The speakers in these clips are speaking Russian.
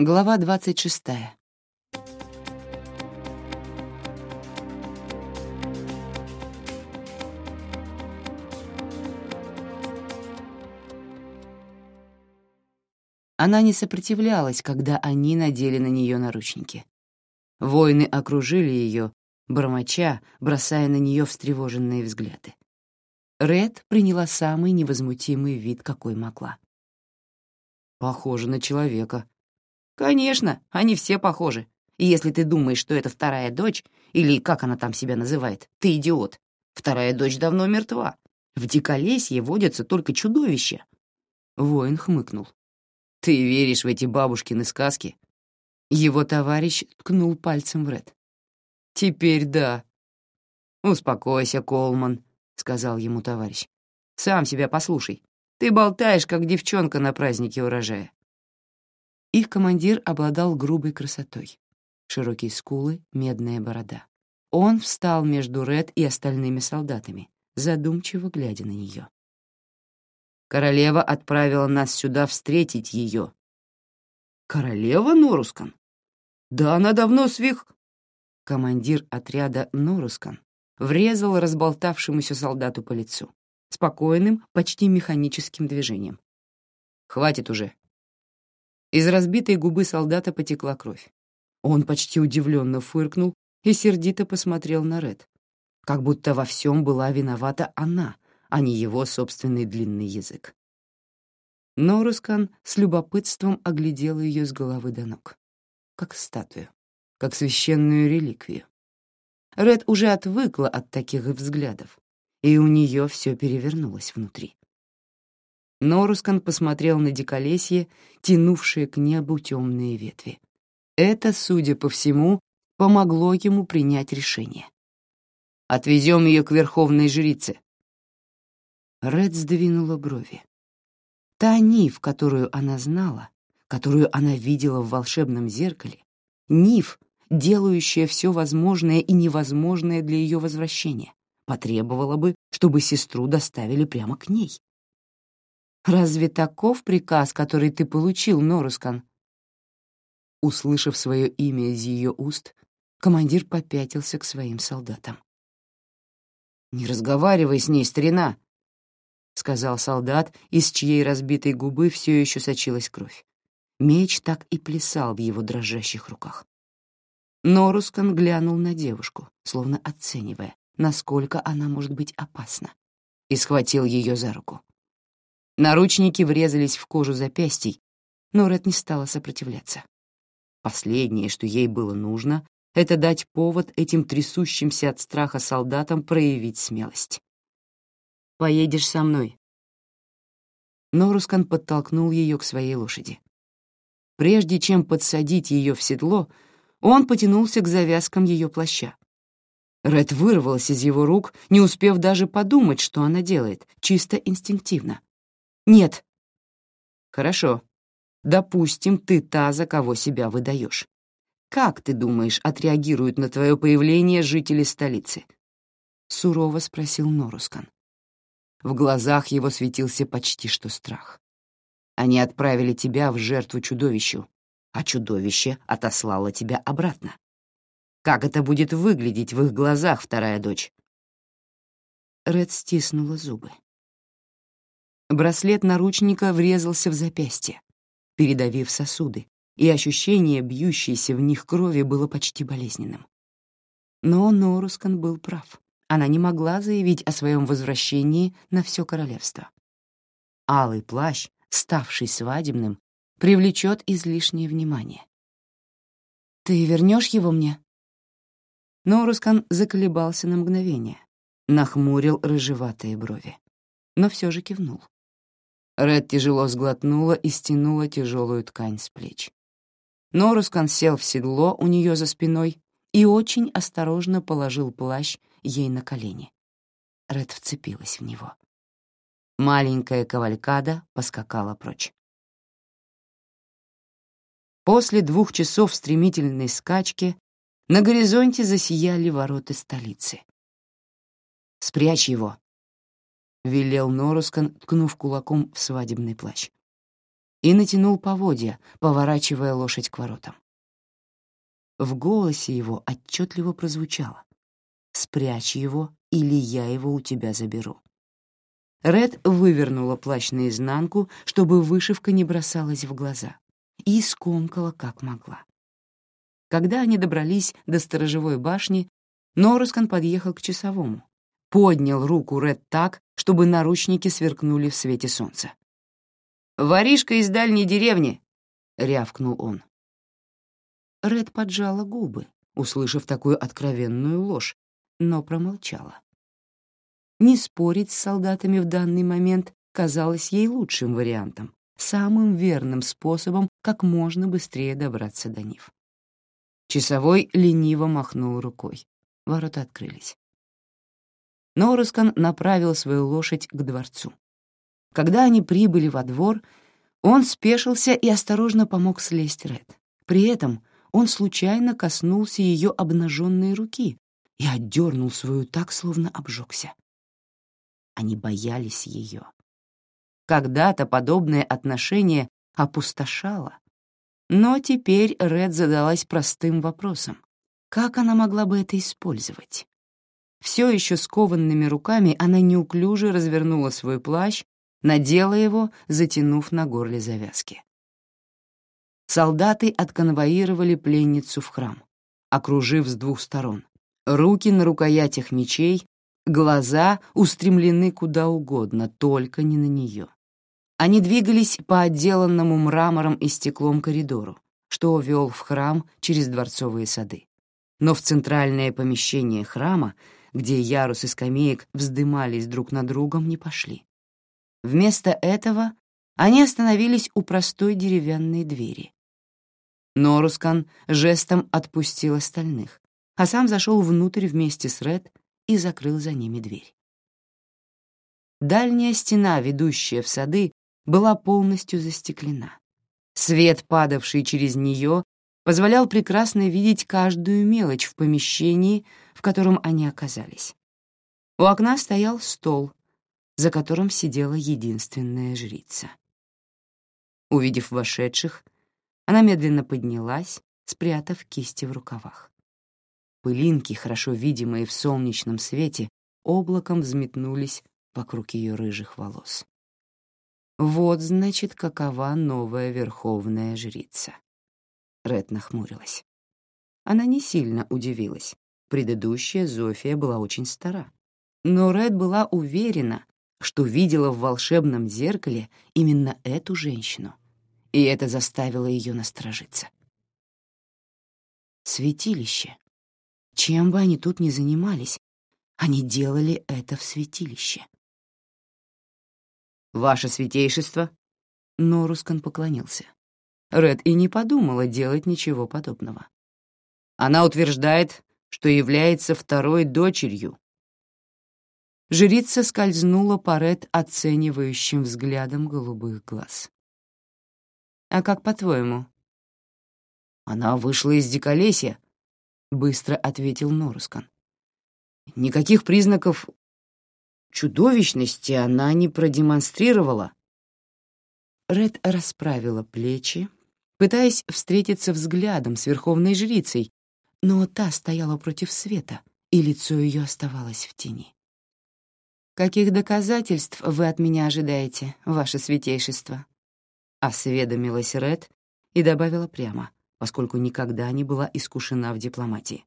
Глава двадцать шестая. Она не сопротивлялась, когда они надели на нее наручники. Воины окружили ее, бормоча, бросая на нее встревоженные взгляды. Ред приняла самый невозмутимый вид, какой могла. «Похоже на человека». «Конечно, они все похожи. И если ты думаешь, что это вторая дочь, или как она там себя называет, ты идиот. Вторая дочь давно мертва. В диколесье водятся только чудовища». Воин хмыкнул. «Ты веришь в эти бабушкины сказки?» Его товарищ ткнул пальцем в Ред. «Теперь да». «Успокойся, Колман», — сказал ему товарищ. «Сам себя послушай. Ты болтаешь, как девчонка на празднике урожая». Их командир обладал грубой красотой. Широкие скулы, медная борода. Он встал между Ред и остальными солдатами, задумчиво глядя на нее. Королева отправила нас сюда встретить ее. Королева Норускан? Да она давно свих... Командир отряда Норускан врезал разболтавшемуся солдату по лицу, спокойным, почти механическим движением. «Хватит уже». Из разбитой губы солдата потекла кровь. Он почти удивленно фыркнул и сердито посмотрел на Ред, как будто во всем была виновата она — а не его собственный длинный язык. Норускан с любопытством оглядел ее с головы до ног, как статую, как священную реликвию. Ред уже отвыкла от таких взглядов, и у нее все перевернулось внутри. Норускан посмотрел на диколесье, тянувшие к небу темные ветви. Это, судя по всему, помогло ему принять решение. «Отвезем ее к верховной жрице», Ред сдвинула брови. Та Нив, которую она знала, которую она видела в волшебном зеркале, Нив, делающая все возможное и невозможное для ее возвращения, потребовала бы, чтобы сестру доставили прямо к ней. «Разве таков приказ, который ты получил, Норускан?» Услышав свое имя из ее уст, командир попятился к своим солдатам. «Не разговаривай с ней, старина!» — сказал солдат, из чьей разбитой губы все еще сочилась кровь. Меч так и плясал в его дрожащих руках. Норускан глянул на девушку, словно оценивая, насколько она может быть опасна, и схватил ее за руку. Наручники врезались в кожу запястий, но Ред не стала сопротивляться. Последнее, что ей было нужно, это дать повод этим трясущимся от страха солдатам проявить смелость. Поедешь со мной». Норускан подтолкнул ее к своей лошади. Прежде чем подсадить ее в седло, он потянулся к завязкам ее плаща. Ред вырвалась из его рук, не успев даже подумать, что она делает, чисто инстинктивно. «Нет». «Хорошо. Допустим, ты та, за кого себя выдаешь. Как, ты думаешь, отреагируют на твое появление жители столицы?» — сурово спросил Норускан. В глазах его светился почти что страх. Они отправили тебя в жертву чудовищу, а чудовище отослало тебя обратно. Как это будет выглядеть в их глазах, вторая дочь? Ред стиснула зубы. Браслет наручника врезался в запястье, передавив сосуды, и ощущение бьющейся в них крови было почти болезненным. Но Норускан был прав она не могла заявить о своем возвращении на все королевство. Алый плащ, ставший свадебным, привлечет излишнее внимание. «Ты вернешь его мне?» Норускан заколебался на мгновение, нахмурил рыжеватые брови, но все же кивнул. Ред тяжело сглотнула и стянула тяжелую ткань с плеч. Норускан сел в седло у нее за спиной и очень осторожно положил плащ ей на колени. Ред вцепилась в него. Маленькая кавалькада поскакала прочь. После двух часов стремительной скачки на горизонте засияли ворота столицы. «Спрячь его», — велел Норускан, ткнув кулаком в свадебный плащ. и натянул поводья, поворачивая лошадь к воротам. В голосе его отчетливо прозвучало «Спрячь его, или я его у тебя заберу». Ред вывернула плащ наизнанку, чтобы вышивка не бросалась в глаза, и скомкала как могла. Когда они добрались до сторожевой башни, Норускан подъехал к часовому, поднял руку Ред так, чтобы наручники сверкнули в свете солнца. «Воришка из дальней деревни!» — рявкнул он. Ред поджала губы, услышав такую откровенную ложь, но промолчала. Не спорить с солдатами в данный момент казалось ей лучшим вариантом, самым верным способом, как можно быстрее добраться до Нив. Часовой лениво махнул рукой. Ворота открылись. Норускан направил свою лошадь к дворцу. Когда они прибыли во двор, он спешился и осторожно помог слезть Ред. При этом он случайно коснулся ее обнаженной руки и отдернул свою так, словно обжегся. Они боялись ее. Когда-то подобное отношение опустошало, но теперь Ред задалась простым вопросом. Как она могла бы это использовать? Все еще скованными руками она неуклюже развернула свой плащ, надела его, затянув на горле завязки. Солдаты отконвоировали пленницу в храм, окружив с двух сторон. Руки на рукоятях мечей, глаза устремлены куда угодно, только не на нее. Они двигались по отделанному мрамором и стеклом коридору, что вел в храм через дворцовые сады. Но в центральное помещение храма, где ярусы скамеек вздымались друг над другом, не пошли. Вместо этого они остановились у простой деревянной двери, Норускан жестом отпустил остальных, а сам зашел внутрь вместе с Ред и закрыл за ними дверь. Дальняя стена, ведущая в сады, была полностью застеклена. Свет, падавший через нее, позволял прекрасно видеть каждую мелочь в помещении, в котором они оказались. У окна стоял стол, за которым сидела единственная жрица. Увидев вошедших, она медленно поднялась, спрятав кисти в рукавах. Пылинки, хорошо видимые в солнечном свете, облаком взметнулись вокруг ее рыжих волос. Вот, значит, какова новая верховная жрица. Ред нахмурилась. Она не сильно удивилась. Предыдущая Зофия была очень стара. Но Ред была уверена, что видела в волшебном зеркале именно эту женщину — и это заставило ее насторожиться. Святилище. Чем бы они тут ни занимались, они делали это в святилище. «Ваше святейшество!» Норускан поклонился. Ред и не подумала делать ничего подобного. Она утверждает, что является второй дочерью. Жрица скользнула по Ред оценивающим взглядом голубых глаз. А как по-твоему? Она вышла из диколесья, быстро ответил Норускан. Никаких признаков чудовищности она не продемонстрировала. Ред расправила плечи, пытаясь встретиться взглядом с верховной жрицей, но та стояла против света, и лицо ее оставалось в тени. «Каких доказательств вы от меня ожидаете, ваше святейшество?» Осведомилась Ред и добавила прямо, поскольку никогда не была искушена в дипломатии.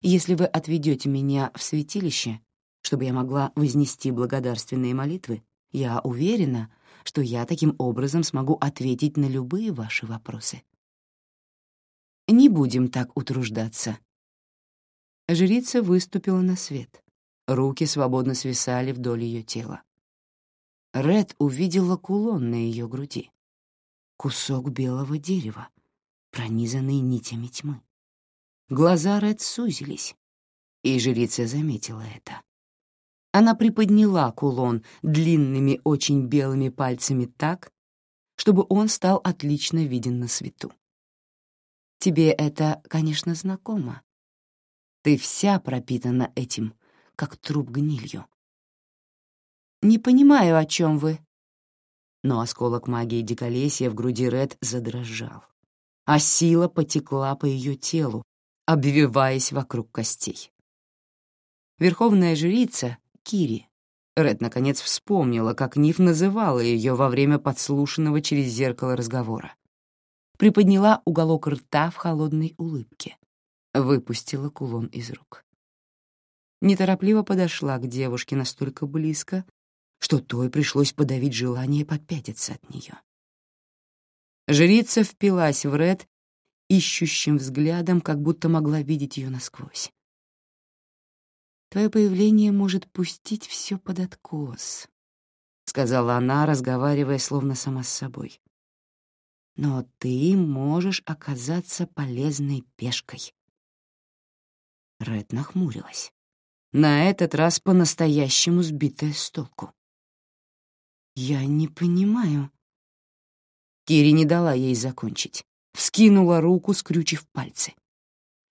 «Если вы отведете меня в святилище, чтобы я могла вознести благодарственные молитвы, я уверена, что я таким образом смогу ответить на любые ваши вопросы. Не будем так утруждаться». Жрица выступила на свет. Руки свободно свисали вдоль ее тела. Ред увидела кулон на ее груди кусок белого дерева, пронизанный нитями тьмы. Глаза Ред сузились, и жрица заметила это. Она приподняла кулон длинными, очень белыми пальцами так, чтобы он стал отлично виден на свету. Тебе это, конечно, знакомо. Ты вся пропитана этим, как труп гнилью. Не понимаю, о чем вы. Но осколок магии диколесья в груди Ред задрожал, а сила потекла по ее телу, обвиваясь вокруг костей. Верховная жрица, Кири, Ред наконец вспомнила, как Ниф называла ее во время подслушанного через зеркало разговора. Приподняла уголок рта в холодной улыбке. Выпустила кулон из рук. Неторопливо подошла к девушке настолько близко, что той пришлось подавить желание попятиться от нее. Жрица впилась в Ред ищущим взглядом, как будто могла видеть ее насквозь. Твое появление может пустить все под откос, — сказала она, разговаривая словно сама с собой. Но ты можешь оказаться полезной пешкой. Ред нахмурилась. На этот раз по-настоящему сбитая с толку. «Я не понимаю». Кири не дала ей закончить. Вскинула руку, скрючив пальцы.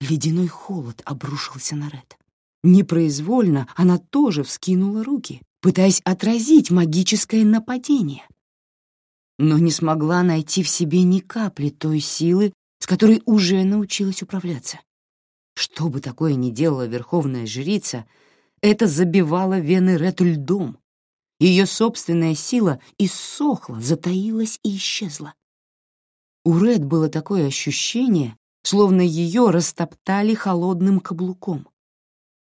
Ледяной холод обрушился на Ред. Непроизвольно она тоже вскинула руки, пытаясь отразить магическое нападение. Но не смогла найти в себе ни капли той силы, с которой уже научилась управляться. Что бы такое ни делала верховная жрица, это забивало вены Рету льдом. Ее собственная сила иссохла, затаилась и исчезла. У Ред было такое ощущение, словно ее растоптали холодным каблуком.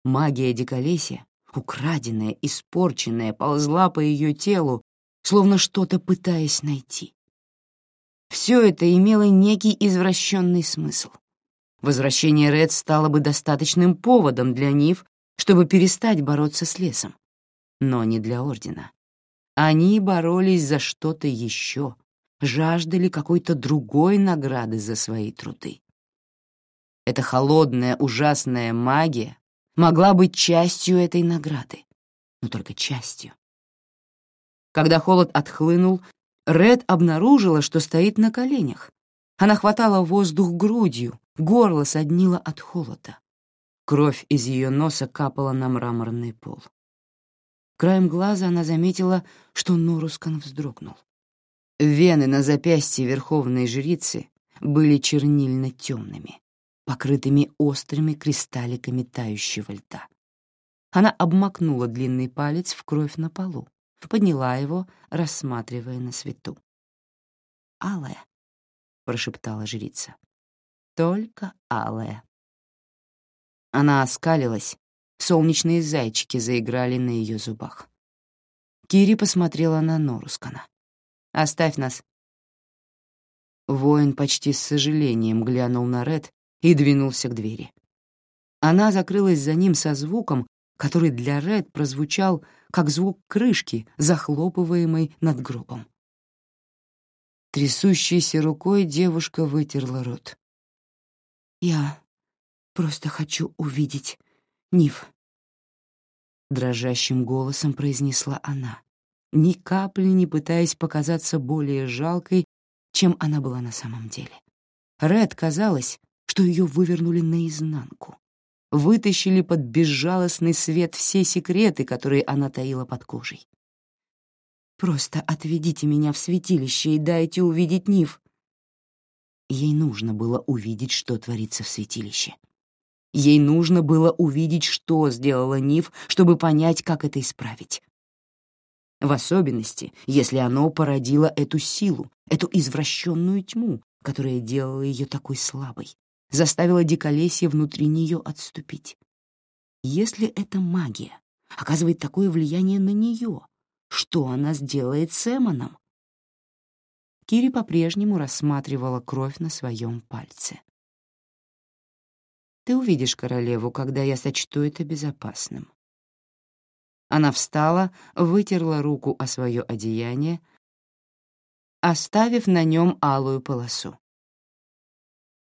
Магия диколесья, украденная, испорченная, ползла по ее телу, словно что-то пытаясь найти. Все это имело некий извращенный смысл. Возвращение Ред стало бы достаточным поводом для Нив, чтобы перестать бороться с лесом. Но не для Ордена. Они боролись за что-то еще, жаждали какой-то другой награды за свои труды. Эта холодная, ужасная магия могла быть частью этой награды, но только частью. Когда холод отхлынул, Ред обнаружила, что стоит на коленях. Она хватала воздух грудью, горло соднило от холода. Кровь из ее носа капала на мраморный пол. Краем глаза она заметила, что Норускан вздрогнул. Вены на запястье верховной жрицы были чернильно-темными покрытыми острыми кристалликами тающего льда. Она обмакнула длинный палец в кровь на полу, подняла его, рассматривая на свету. «Алая», — прошептала жрица, — «только алая». Она оскалилась, солнечные зайчики заиграли на ее зубах. Кири посмотрела на Норускана. «Оставь нас». Воин почти с сожалением глянул на Ред и двинулся к двери. Она закрылась за ним со звуком, который для Ред прозвучал как звук крышки, захлопываемой над гробом. Трясущейся рукой девушка вытерла рот. «Я просто хочу увидеть Нив», — дрожащим голосом произнесла она, ни капли не пытаясь показаться более жалкой, чем она была на самом деле. Ред казалось, что ее вывернули наизнанку, вытащили под безжалостный свет все секреты, которые она таила под кожей. «Просто отведите меня в святилище и дайте увидеть Нив». Ей нужно было увидеть, что творится в святилище. Ей нужно было увидеть, что сделала Нив, чтобы понять, как это исправить. В особенности, если оно породило эту силу, эту извращенную тьму, которая делала ее такой слабой, заставила диколесье внутри нее отступить. Если эта магия оказывает такое влияние на нее, что она сделает с Эмоном? Кири по-прежнему рассматривала кровь на своем пальце. «Ты увидишь королеву, когда я сочту это безопасным». Она встала, вытерла руку о свое одеяние, оставив на нем алую полосу.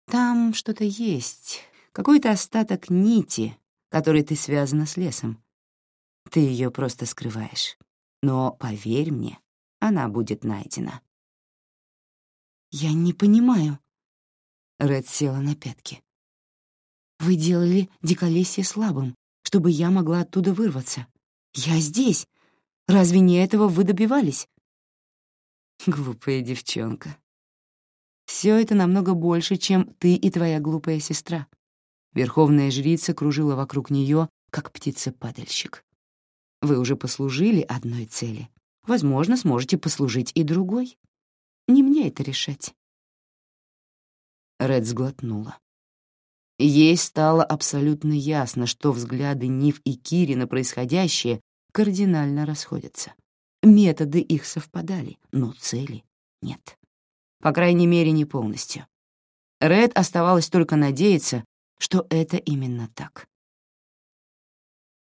Там что-то есть, какой-то остаток нити, которой ты связана с лесом. Ты ее просто скрываешь. Но, поверь мне, она будет найдена. «Я не понимаю». Ред села на пятки. «Вы делали диколесье слабым, чтобы я могла оттуда вырваться. Я здесь. Разве не этого вы добивались?» Глупая девчонка. Все это намного больше, чем ты и твоя глупая сестра. Верховная жрица кружила вокруг нее, как птица-падальщик. Вы уже послужили одной цели. Возможно, сможете послужить и другой. Не мне это решать. Ред сглотнула. Ей стало абсолютно ясно, что взгляды Нив и Кири на происходящее кардинально расходятся. Методы их совпадали, но цели нет. По крайней мере, не полностью. Ред оставалось только надеяться, что это именно так.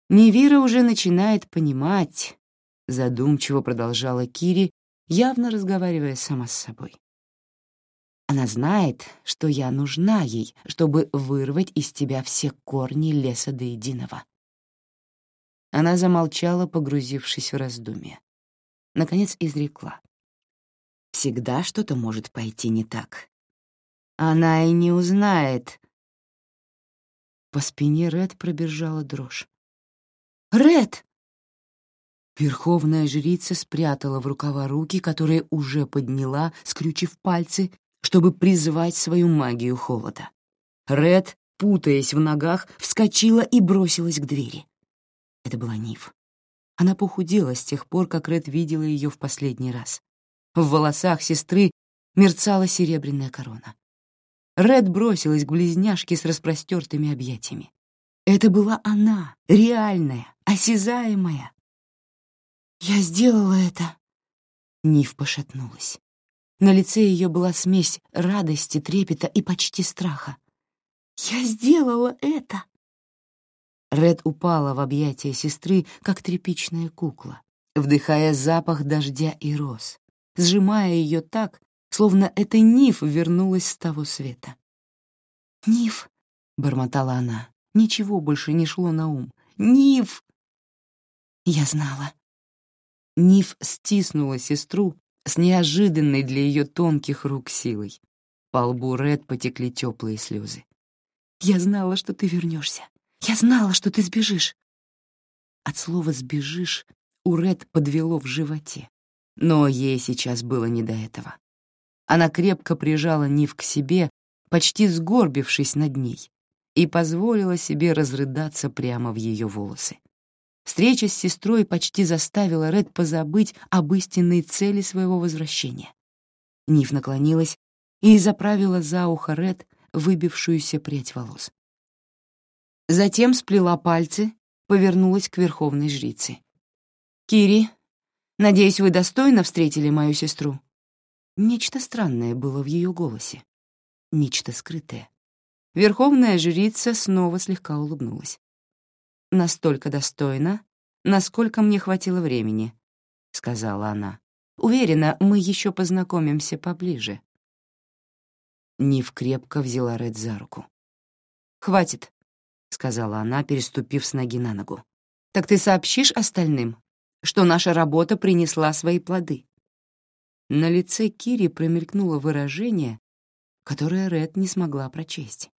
Невира уже начинает понимать, задумчиво продолжала Кири, явно разговаривая сама с собой. Она знает, что я нужна ей, чтобы вырвать из тебя все корни леса до единого. Она замолчала, погрузившись в раздумье. Наконец изрекла. Всегда что-то может пойти не так. Она и не узнает. По спине Ред пробежала дрожь. «Ред!» Верховная жрица спрятала в рукава руки, которые уже подняла, скрючив пальцы, чтобы призвать свою магию холода. Ред, путаясь в ногах, вскочила и бросилась к двери. Это была Нив. Она похудела с тех пор, как Ред видела ее в последний раз. В волосах сестры мерцала серебряная корона. Ред бросилась к близняшке с распростертыми объятиями. Это была она, реальная, осязаемая. «Я сделала это!» Нив пошатнулась. На лице ее была смесь радости, трепета и почти страха. «Я сделала это!» Ред упала в объятия сестры, как тряпичная кукла, вдыхая запах дождя и роз, сжимая ее так, словно эта Ниф вернулась с того света. «Ниф!» — бормотала она. Ничего больше не шло на ум. «Ниф!» Я знала. Ниф стиснула сестру, с неожиданной для ее тонких рук силой. По лбу Ред потекли теплые слезы. «Я знала, что ты вернешься. Я знала, что ты сбежишь». От слова «сбежишь» у Ред подвело в животе. Но ей сейчас было не до этого. Она крепко прижала Нив к себе, почти сгорбившись над ней, и позволила себе разрыдаться прямо в ее волосы. Встреча с сестрой почти заставила Ред позабыть об истинной цели своего возвращения. Ниф наклонилась и заправила за ухо Ред выбившуюся прядь волос. Затем сплела пальцы, повернулась к верховной жрице. «Кири, надеюсь, вы достойно встретили мою сестру?» Нечто странное было в ее голосе, нечто скрытое. Верховная жрица снова слегка улыбнулась настолько достойно, насколько мне хватило времени», — сказала она. «Уверена, мы еще познакомимся поближе». Нив крепко взяла Ред за руку. «Хватит», — сказала она, переступив с ноги на ногу. «Так ты сообщишь остальным, что наша работа принесла свои плоды?» На лице Кири промелькнуло выражение, которое Ред не смогла прочесть.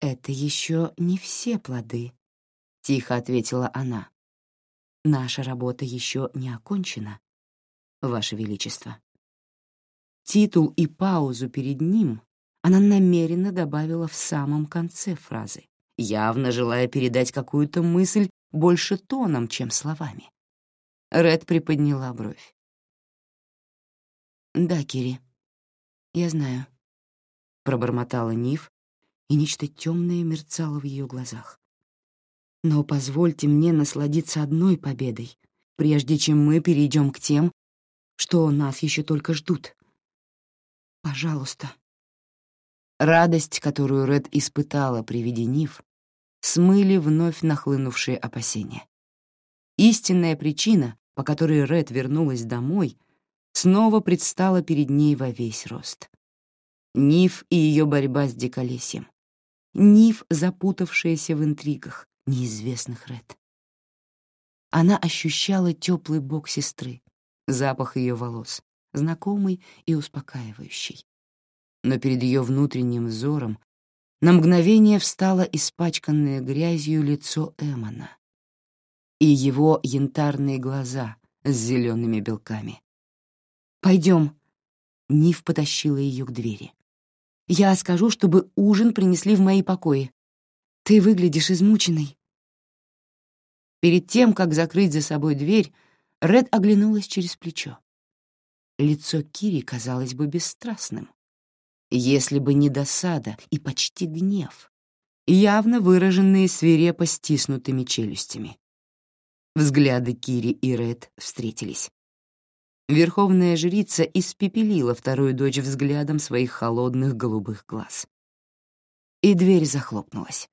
«Это еще не все плоды», — тихо ответила она. «Наша работа еще не окончена, Ваше Величество». Титул и паузу перед ним она намеренно добавила в самом конце фразы, явно желая передать какую-то мысль больше тоном, чем словами. Ред приподняла бровь. «Да, Кири, я знаю», — пробормотала Ниф, и нечто темное мерцало в ее глазах. Но позвольте мне насладиться одной победой, прежде чем мы перейдем к тем, что нас еще только ждут. Пожалуйста. Радость, которую Ред испытала при виде Нив, смыли вновь нахлынувшие опасения. Истинная причина, по которой Ред вернулась домой, снова предстала перед ней во весь рост. Нив и ее борьба с диколесьем. Нив, запутавшаяся в интригах, неизвестных Ред. Она ощущала теплый бок сестры, запах ее волос, знакомый и успокаивающий. Но перед ее внутренним взором на мгновение встало испачканное грязью лицо Эмона и его янтарные глаза с зелеными белками. Пойдем. Нив потащила ее к двери. Я скажу, чтобы ужин принесли в мои покои. Ты выглядишь измученной. Перед тем, как закрыть за собой дверь, Ред оглянулась через плечо. Лицо Кири казалось бы бесстрастным, если бы не досада и почти гнев, явно выраженные свирепо стиснутыми челюстями. Взгляды Кири и Ред встретились. Верховная жрица испепелила вторую дочь взглядом своих холодных голубых глаз. И дверь захлопнулась.